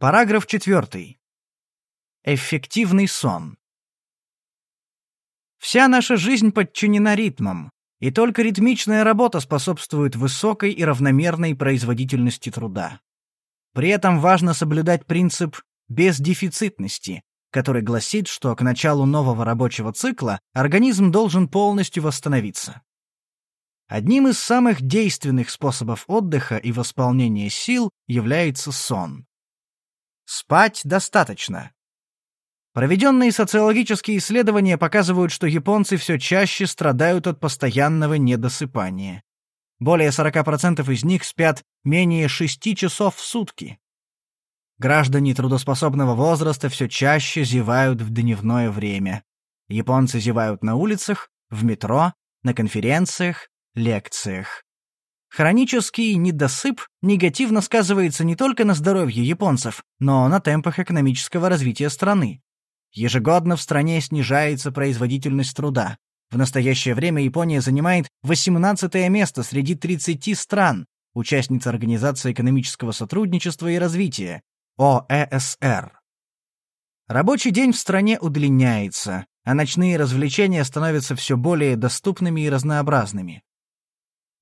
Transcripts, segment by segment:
Параграф 4. Эффективный сон. Вся наша жизнь подчинена ритмам, и только ритмичная работа способствует высокой и равномерной производительности труда. При этом важно соблюдать принцип бездефицитности, который гласит, что к началу нового рабочего цикла организм должен полностью восстановиться. Одним из самых действенных способов отдыха и восполнения сил является сон. Спать достаточно. Проведенные социологические исследования показывают, что японцы все чаще страдают от постоянного недосыпания. Более 40% из них спят менее 6 часов в сутки. Граждане трудоспособного возраста все чаще зевают в дневное время. Японцы зевают на улицах, в метро, на конференциях, лекциях. Хронический недосып негативно сказывается не только на здоровье японцев, но на темпах экономического развития страны. Ежегодно в стране снижается производительность труда. В настоящее время Япония занимает 18 место среди 30 стран, участниц Организации экономического сотрудничества и развития, ОЭСР. Рабочий день в стране удлиняется, а ночные развлечения становятся все более доступными и разнообразными.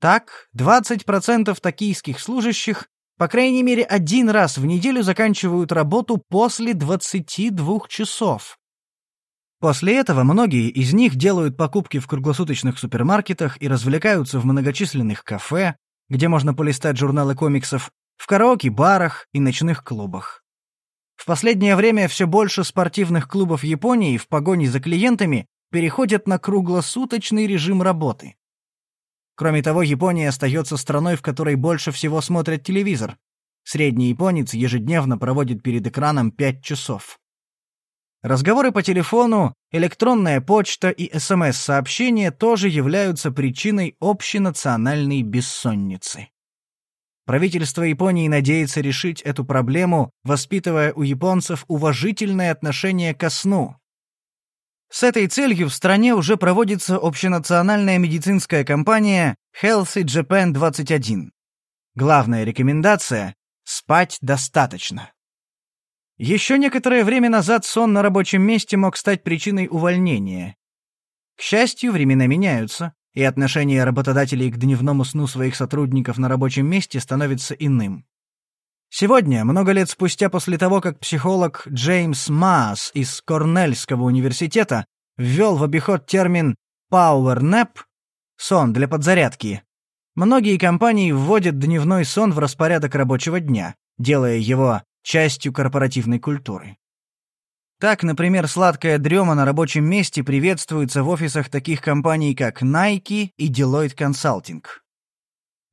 Так, 20% токийских служащих по крайней мере один раз в неделю заканчивают работу после 22 часов. После этого многие из них делают покупки в круглосуточных супермаркетах и развлекаются в многочисленных кафе, где можно полистать журналы комиксов, в караоке-барах и ночных клубах. В последнее время все больше спортивных клубов Японии в погоне за клиентами переходят на круглосуточный режим работы. Кроме того, Япония остается страной, в которой больше всего смотрят телевизор. Средний японец ежедневно проводит перед экраном 5 часов. Разговоры по телефону, электронная почта и СМС-сообщения тоже являются причиной общенациональной бессонницы. Правительство Японии надеется решить эту проблему, воспитывая у японцев уважительное отношение ко сну, с этой целью в стране уже проводится общенациональная медицинская кампания Healthy Japan 21. Главная рекомендация – спать достаточно. Еще некоторое время назад сон на рабочем месте мог стать причиной увольнения. К счастью, времена меняются, и отношение работодателей к дневному сну своих сотрудников на рабочем месте становится иным. Сегодня, много лет спустя после того, как психолог Джеймс Маас из Корнельского университета ввел в обиход термин «power nap» — сон для подзарядки, многие компании вводят дневной сон в распорядок рабочего дня, делая его частью корпоративной культуры. Так, например, сладкая дрема на рабочем месте приветствуется в офисах таких компаний, как Nike и Deloitte Consulting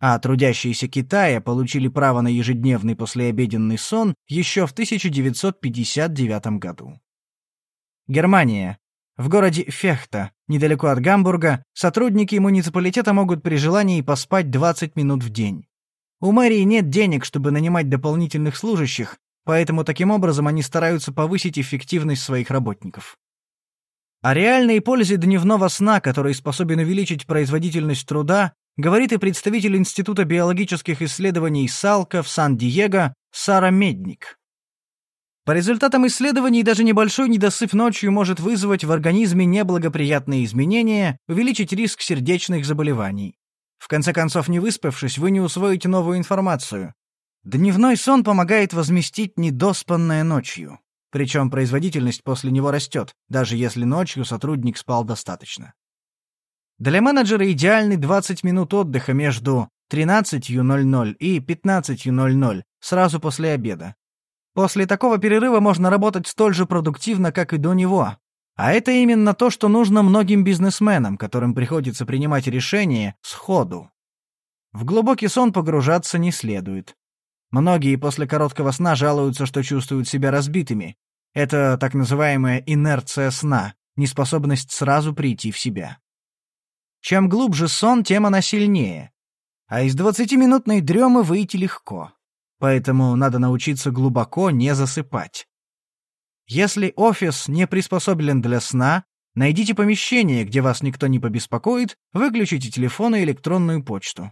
а трудящиеся Китая получили право на ежедневный послеобеденный сон еще в 1959 году. Германия. В городе Фехта, недалеко от Гамбурга, сотрудники муниципалитета могут при желании поспать 20 минут в день. У мэрии нет денег, чтобы нанимать дополнительных служащих, поэтому таким образом они стараются повысить эффективность своих работников. О реальной пользе дневного сна, который способен увеличить производительность труда, говорит и представитель Института биологических исследований Салка в Сан-Диего Сара Медник. По результатам исследований даже небольшой недосып ночью может вызвать в организме неблагоприятные изменения, увеличить риск сердечных заболеваний. В конце концов, не выспавшись, вы не усвоите новую информацию. Дневной сон помогает возместить недоспанное ночью. Причем производительность после него растет, даже если ночью сотрудник спал достаточно. Для менеджера идеальны 20 минут отдыха между 13.00 и 15.00 сразу после обеда. После такого перерыва можно работать столь же продуктивно, как и до него. А это именно то, что нужно многим бизнесменам, которым приходится принимать решения сходу. В глубокий сон погружаться не следует. Многие после короткого сна жалуются, что чувствуют себя разбитыми. Это так называемая инерция сна, неспособность сразу прийти в себя. Чем глубже сон, тем она сильнее. А из двадцатиминутной дремы выйти легко. Поэтому надо научиться глубоко не засыпать. Если офис не приспособлен для сна, найдите помещение, где вас никто не побеспокоит, выключите телефон и электронную почту.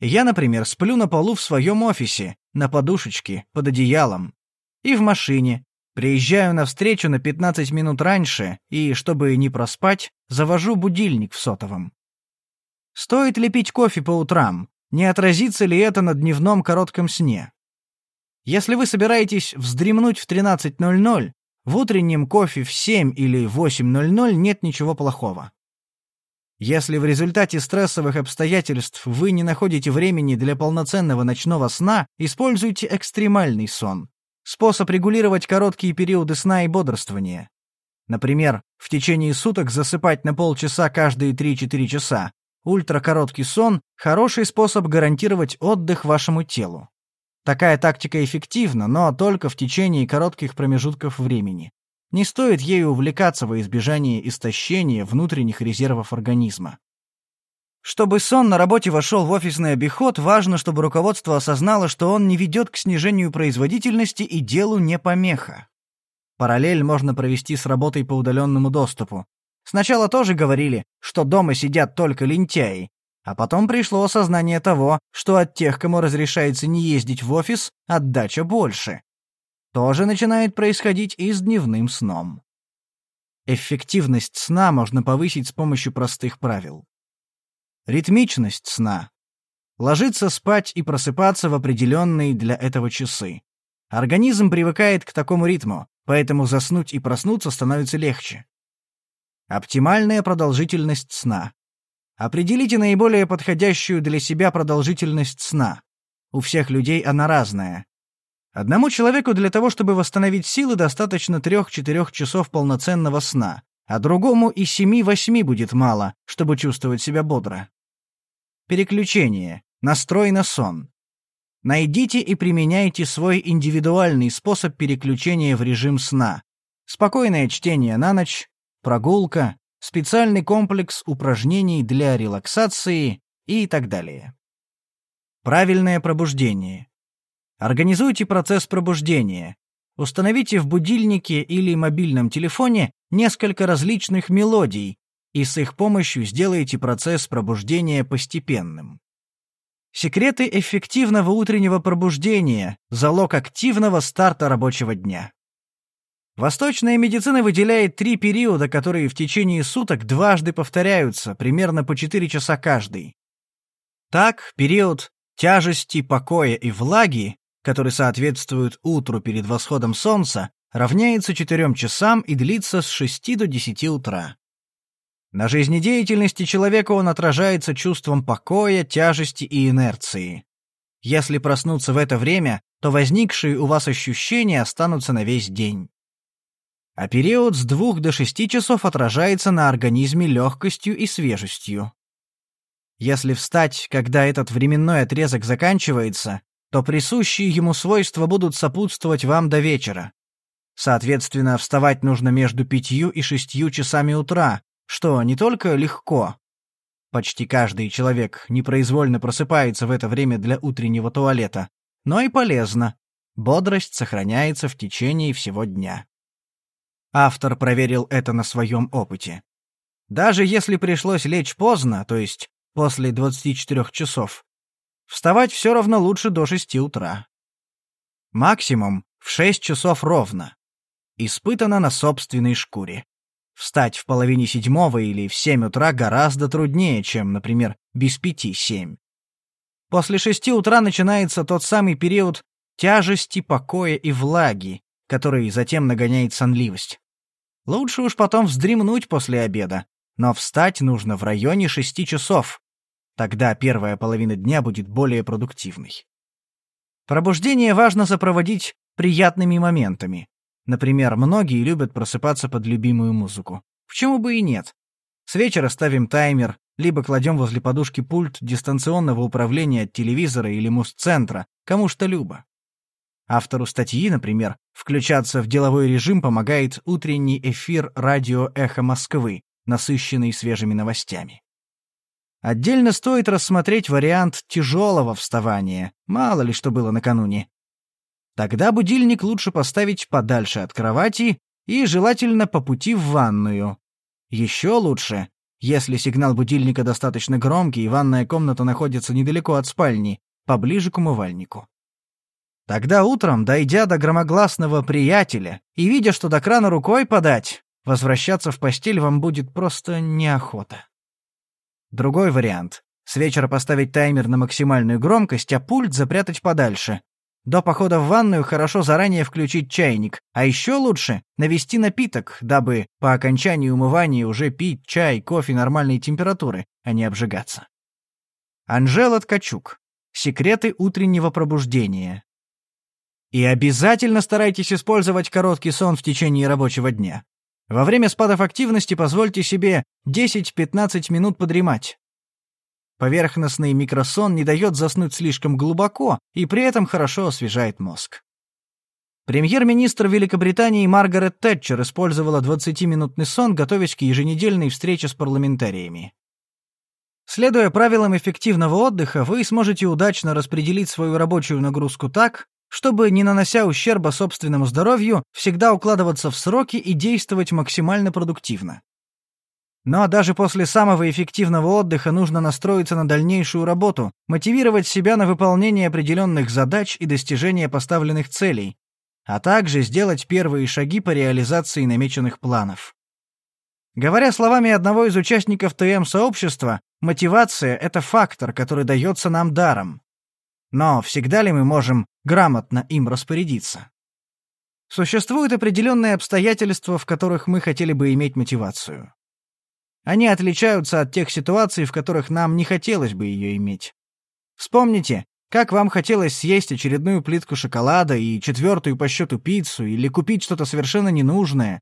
Я, например, сплю на полу в своем офисе, на подушечке, под одеялом. И в машине. Приезжаю на встречу на 15 минут раньше и, чтобы не проспать, завожу будильник в сотовом. Стоит ли пить кофе по утрам? Не отразится ли это на дневном коротком сне? Если вы собираетесь вздремнуть в 13.00, в утреннем кофе в 7 или 8.00 нет ничего плохого. Если в результате стрессовых обстоятельств вы не находите времени для полноценного ночного сна, используйте экстремальный сон. Способ регулировать короткие периоды сна и бодрствования. Например, в течение суток засыпать на полчаса каждые 3-4 часа. Ультракороткий сон – хороший способ гарантировать отдых вашему телу. Такая тактика эффективна, но только в течение коротких промежутков времени. Не стоит ею увлекаться во избежание истощения внутренних резервов организма. Чтобы сон на работе вошел в офисный обиход, важно, чтобы руководство осознало, что он не ведет к снижению производительности и делу не помеха. Параллель можно провести с работой по удаленному доступу. Сначала тоже говорили, что дома сидят только лентяи, а потом пришло осознание того, что от тех, кому разрешается не ездить в офис, отдача больше тоже начинает происходить и с дневным сном. Эффективность сна можно повысить с помощью простых правил. Ритмичность сна. Ложиться спать и просыпаться в определенные для этого часы. Организм привыкает к такому ритму, поэтому заснуть и проснуться становится легче. Оптимальная продолжительность сна. Определите наиболее подходящую для себя продолжительность сна. У всех людей она разная. Одному человеку для того, чтобы восстановить силы, достаточно 3-4 часов полноценного сна, а другому и 7-8 будет мало, чтобы чувствовать себя бодро. Переключение. Настрой на сон. Найдите и применяйте свой индивидуальный способ переключения в режим сна. Спокойное чтение на ночь, прогулка, специальный комплекс упражнений для релаксации и так далее. Правильное пробуждение. Организуйте процесс пробуждения. Установите в будильнике или мобильном телефоне несколько различных мелодий, и с их помощью сделайте процесс пробуждения постепенным. Секреты эффективного утреннего пробуждения – залог активного старта рабочего дня. Восточная медицина выделяет три периода, которые в течение суток дважды повторяются, примерно по 4 часа каждый. Так, период тяжести, покоя и влаги который соответствует утру перед восходом солнца, равняется 4 часам и длится с 6 до 10 утра. На жизнедеятельности человека он отражается чувством покоя, тяжести и инерции. Если проснуться в это время, то возникшие у вас ощущения останутся на весь день. А период с 2 до 6 часов отражается на организме легкостью и свежестью. Если встать, когда этот временной отрезок заканчивается, то присущие ему свойства будут сопутствовать вам до вечера. Соответственно, вставать нужно между пятью и шестью часами утра, что не только легко. Почти каждый человек непроизвольно просыпается в это время для утреннего туалета, но и полезно. Бодрость сохраняется в течение всего дня. Автор проверил это на своем опыте. Даже если пришлось лечь поздно, то есть после 24 часов, Вставать все равно лучше до шести утра. Максимум в шесть часов ровно. Испытано на собственной шкуре. Встать в половине седьмого или в семь утра гораздо труднее, чем, например, без пяти семь. После шести утра начинается тот самый период тяжести, покоя и влаги, который затем нагоняет сонливость. Лучше уж потом вздремнуть после обеда, но встать нужно в районе шести часов, Тогда первая половина дня будет более продуктивной. Пробуждение важно сопроводить приятными моментами. Например, многие любят просыпаться под любимую музыку. Почему бы и нет? С вечера ставим таймер, либо кладем возле подушки пульт дистанционного управления от телевизора или муз-центра, кому что любо. Автору статьи, например, включаться в деловой режим помогает утренний эфир радио «Эхо Москвы», насыщенный свежими новостями. Отдельно стоит рассмотреть вариант тяжелого вставания, мало ли что было накануне. Тогда будильник лучше поставить подальше от кровати и желательно по пути в ванную. Еще лучше, если сигнал будильника достаточно громкий и ванная комната находится недалеко от спальни, поближе к умывальнику. Тогда утром, дойдя до громогласного приятеля и видя, что до крана рукой подать, возвращаться в постель вам будет просто неохота. Другой вариант. С вечера поставить таймер на максимальную громкость, а пульт запрятать подальше. До похода в ванную хорошо заранее включить чайник, а еще лучше навести напиток, дабы по окончании умывания уже пить чай, кофе нормальной температуры, а не обжигаться. Анжела Ткачук. Секреты утреннего пробуждения. И обязательно старайтесь использовать короткий сон в течение рабочего дня. Во время спадов активности позвольте себе 10-15 минут подремать. Поверхностный микросон не дает заснуть слишком глубоко и при этом хорошо освежает мозг. Премьер-министр Великобритании Маргарет Тэтчер использовала 20-минутный сон, готовясь к еженедельной встрече с парламентариями. Следуя правилам эффективного отдыха, вы сможете удачно распределить свою рабочую нагрузку так, чтобы, не нанося ущерба собственному здоровью, всегда укладываться в сроки и действовать максимально продуктивно. Но даже после самого эффективного отдыха нужно настроиться на дальнейшую работу, мотивировать себя на выполнение определенных задач и достижение поставленных целей, а также сделать первые шаги по реализации намеченных планов. Говоря словами одного из участников ТМ-сообщества, мотивация — это фактор, который дается нам даром. Но всегда ли мы можем грамотно им распорядиться? Существуют определенные обстоятельства, в которых мы хотели бы иметь мотивацию. Они отличаются от тех ситуаций, в которых нам не хотелось бы ее иметь. Вспомните, как вам хотелось съесть очередную плитку шоколада и четвертую по счету пиццу или купить что-то совершенно ненужное.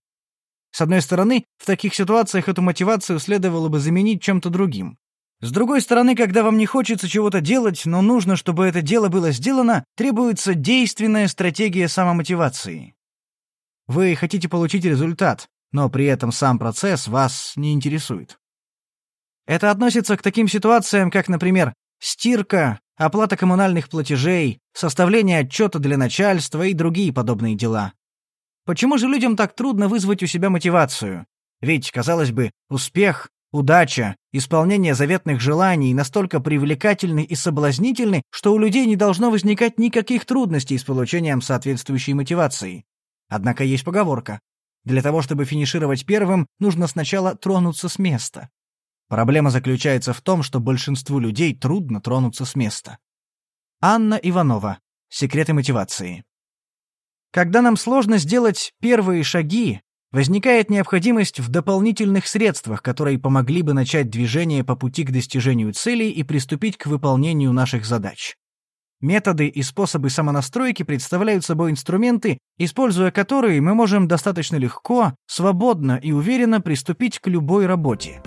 С одной стороны, в таких ситуациях эту мотивацию следовало бы заменить чем-то другим. С другой стороны, когда вам не хочется чего-то делать, но нужно, чтобы это дело было сделано, требуется действенная стратегия самомотивации. Вы хотите получить результат, но при этом сам процесс вас не интересует. Это относится к таким ситуациям, как, например, стирка, оплата коммунальных платежей, составление отчета для начальства и другие подобные дела. Почему же людям так трудно вызвать у себя мотивацию? Ведь, казалось бы, успех Удача, исполнение заветных желаний настолько привлекательны и соблазнительны, что у людей не должно возникать никаких трудностей с получением соответствующей мотивации. Однако есть поговорка. Для того, чтобы финишировать первым, нужно сначала тронуться с места. Проблема заключается в том, что большинству людей трудно тронуться с места. Анна Иванова. Секреты мотивации. Когда нам сложно сделать первые шаги, возникает необходимость в дополнительных средствах, которые помогли бы начать движение по пути к достижению целей и приступить к выполнению наших задач. Методы и способы самонастройки представляют собой инструменты, используя которые мы можем достаточно легко, свободно и уверенно приступить к любой работе.